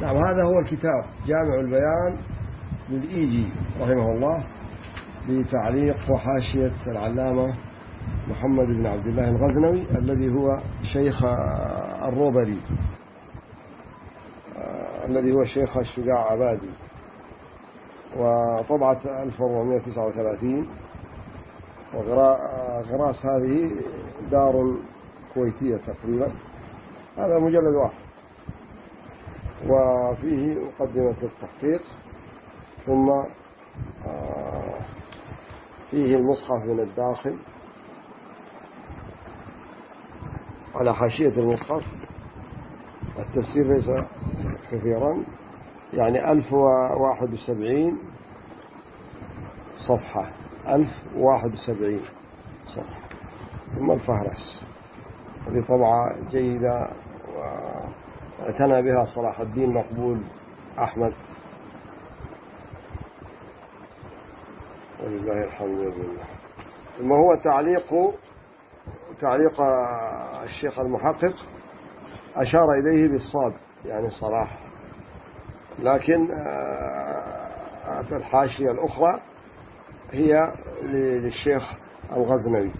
نعم هذا هو الكتاب جامع البيان للإيجي رحمه الله بتعليق وحاشية العلامة محمد بن عبد الله الغزنوي الذي هو شيخ الروبري آه، الذي هو شيخ الشجاع عبادي. وطبعة 1439 وغراس هذه دار كويتية تقريبا. هذا مجلد واحد. وفيه مقدمة التحقيق ثم آه، فيه المصحف من الداخل. على حاشية المصحف التفسير ليس كثيرا يعني ألف وواحد وسبعين صفحة ألف وواحد وسبعين صفحة. ثم الفهرس هذه طبعة جيدة واعتنى بها صلاح الدين مقبول أحمد. ولله الحمد لله ثم هو تعليق تعليق الشيخ المحقق؟ أشار إليه بالصاد يعني صلاح. لكن آه، في الحاشية الأخرى هي للشيخ الغزنوي.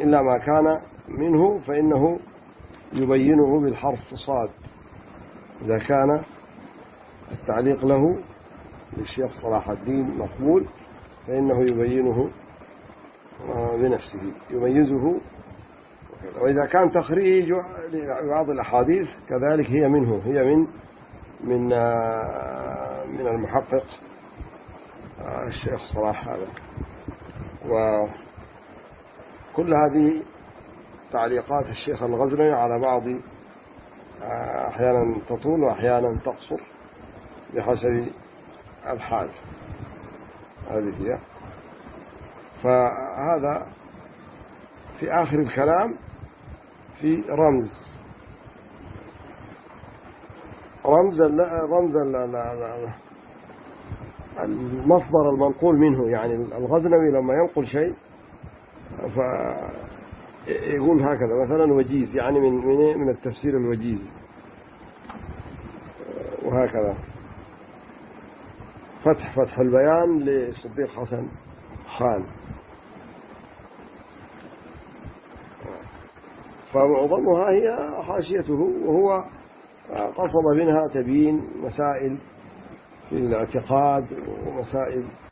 إلا ما كان منه فإنه يبينه بالحرف صاد. إذا كان التعليق له للشيخ صلاح الدين مقبول فإنه يبينه آه، بنفسه يميزه. وإذا كان تخريج بعض الأحاديث كذلك هي منه هي من من آه، من المحقق آه، الشيخ صلاح هذا. وكل هذه تعليقات الشيخ الغزنوي على بعض آه، أحيانا تطول وأحيانا تقصر بحسب الحال. هذه هي. فهذا في آخر الكلام في رمز. رمز رمز المصدر المنقول منه يعني الغزنوي لما ينقل شيء فيقول هكذا مثلا وجيز يعني من من من التفسير الوجيز وهكذا فتح فتح البيان للصديق حسن خان فمعظمها هي حاشيته وهو قصد منها تبيين مسائل في الاعتقاد ومسائل